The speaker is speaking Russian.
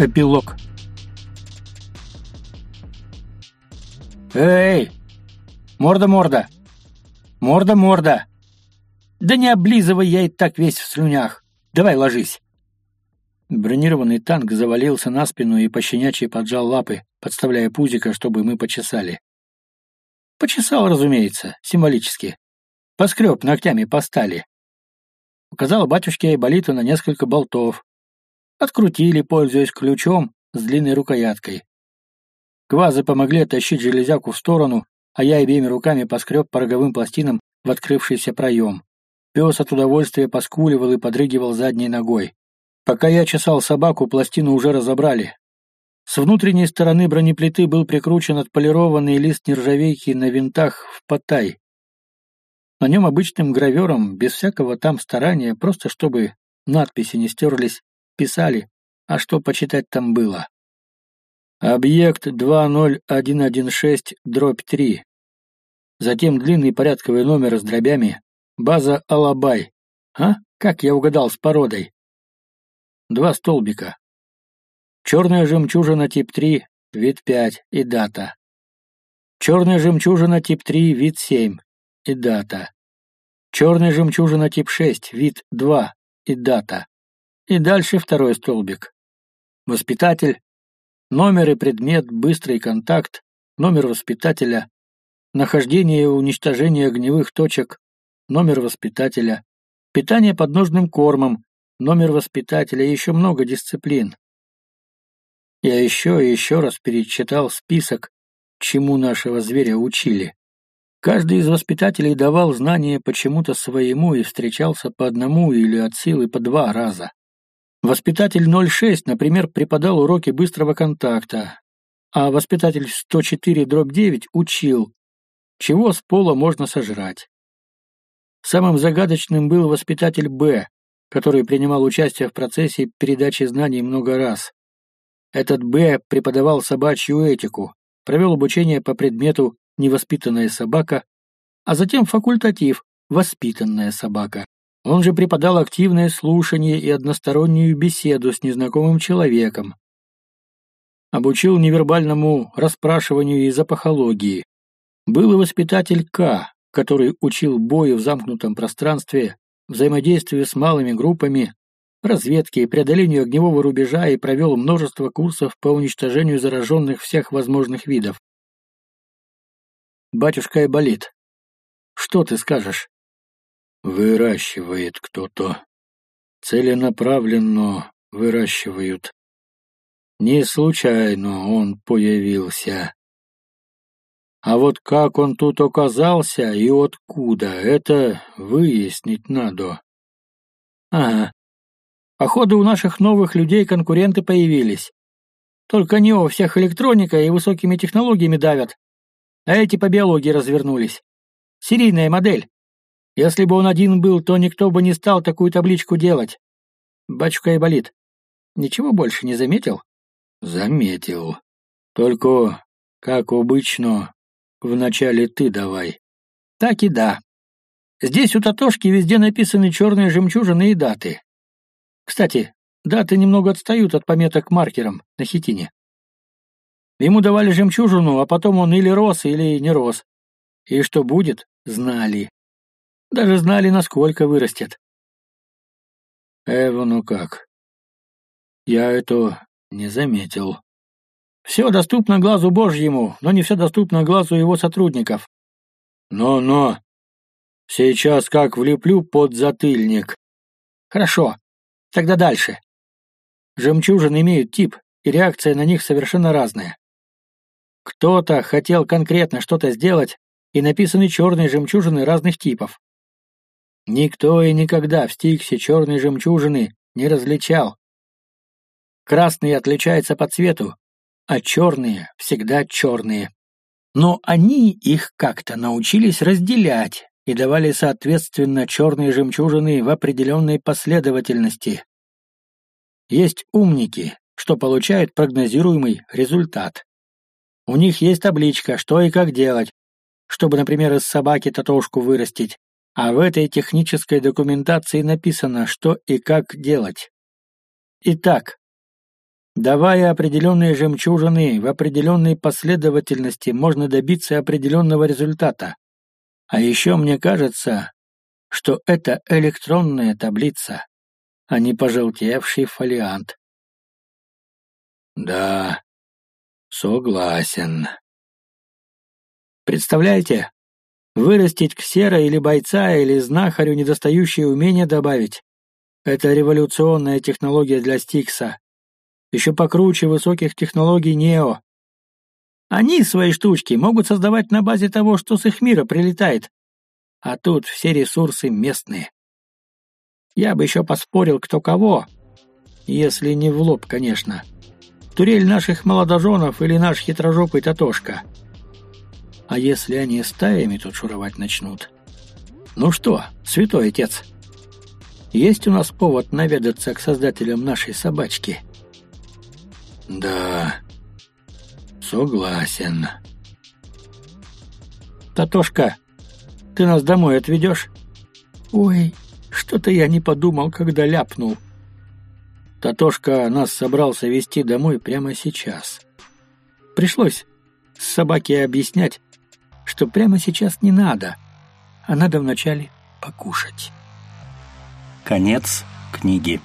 Эпилог. Эй! Морда-морда! Морда-морда! Да не облизывай, я и так весь в слюнях. Давай ложись. Бронированный танк завалился на спину и пощенячьи поджал лапы, подставляя пузико, чтобы мы почесали. Почесал, разумеется, символически. Поскреб ногтями по стали. Указал батюшке Айболиту на несколько болтов, Открутили, пользуясь ключом с длинной рукояткой. Квазы помогли оттащить железяку в сторону, а я обеими руками поскреб по роговым пластинам в открывшийся проем. Пес от удовольствия поскуливал и подрыгивал задней ногой. Пока я чесал собаку, пластину уже разобрали. С внутренней стороны бронеплиты был прикручен отполированный лист нержавейки на винтах в потай. На нем обычным гравером, без всякого там старания, просто чтобы надписи не стерлись, писали, а что почитать там было. Объект 20116, дробь 3. Затем длинный порядковый номер с дробями. База Алабай. А? Как я угадал с породой? Два столбика. Черная жемчужина тип 3, вид 5 и дата. Черная жемчужина тип 3, вид 7 и дата. Черная жемчужина тип 6, вид 2 и дата. И дальше второй столбик. Воспитатель, номер и предмет, быстрый контакт, номер воспитателя, нахождение и уничтожение огневых точек, номер воспитателя, питание подножным кормом, номер воспитателя и еще много дисциплин. Я еще и еще раз перечитал список, чему нашего зверя учили. Каждый из воспитателей давал знания почему-то своему и встречался по одному или от силы по два раза. Воспитатель 06, например, преподал уроки быстрого контакта, а воспитатель 104-9 учил, чего с пола можно сожрать. Самым загадочным был воспитатель Б, который принимал участие в процессе передачи знаний много раз. Этот Б преподавал собачью этику, провел обучение по предмету «невоспитанная собака», а затем факультатив «воспитанная собака». Он же преподал активное слушание и одностороннюю беседу с незнакомым человеком. Обучил невербальному расспрашиванию и запахологии. Был и воспитатель К, который учил бою в замкнутом пространстве, взаимодействию с малыми группами, разведке и преодолению огневого рубежа и провел множество курсов по уничтожению зараженных всех возможных видов. Батюшка болит. Что ты скажешь? Выращивает кто-то. Целенаправленно выращивают. Не случайно он появился. А вот как он тут оказался и откуда, это выяснить надо. Ага. Походу, у наших новых людей конкуренты появились. Только не у всех электроника и высокими технологиями давят, а эти по биологии развернулись. Серийная модель. Если бы он один был, то никто бы не стал такую табличку делать. Бачка и болит. Ничего больше не заметил? Заметил. Только, как обычно, вначале ты давай. Так и да. Здесь у Татошки везде написаны черные жемчужины и даты. Кстати, даты немного отстают от пометок маркером на хитине. Ему давали жемчужину, а потом он или рос, или не рос. И что будет, знали. Даже знали, насколько вырастет. Эва, ну как? Я это не заметил. Все доступно глазу Божьему, но не все доступно глазу его сотрудников. Но-но. Сейчас как влеплю под затыльник. Хорошо. Тогда дальше. Жемчужины имеют тип, и реакция на них совершенно разная. Кто-то хотел конкретно что-то сделать, и написаны черные жемчужины разных типов. Никто и никогда в стиксе черной жемчужины не различал. Красные отличаются по цвету, а черные всегда черные. Но они их как-то научились разделять и давали соответственно черные жемчужины в определенной последовательности. Есть умники, что получают прогнозируемый результат. У них есть табличка, что и как делать, чтобы, например, из собаки татушку вырастить, а в этой технической документации написано, что и как делать. Итак, Давая определенные жемчужины в определенной последовательности, можно добиться определенного результата. А еще мне кажется, что это электронная таблица, а не пожелтевший фолиант. Да, согласен. Представляете, вырастить ксера или бойца или знахарю недостающие умения добавить. Это революционная технология для Стикса. Еще покруче высоких технологий Нео. Они свои штучки могут создавать на базе того, что с их мира прилетает. А тут все ресурсы местные. Я бы еще поспорил, кто кого. Если не в лоб, конечно. Турель наших молодоженов или наш хитрожопый Татошка. А если они стаями тут шуровать начнут? Ну что, святой отец, есть у нас повод наведаться к создателям нашей собачки? Да, согласен. Татошка, ты нас домой отведешь? Ой, что-то я не подумал, когда ляпнул. Татошка нас собрался вести домой прямо сейчас. Пришлось с собаки объяснять, что прямо сейчас не надо, а надо вначале покушать. Конец книги.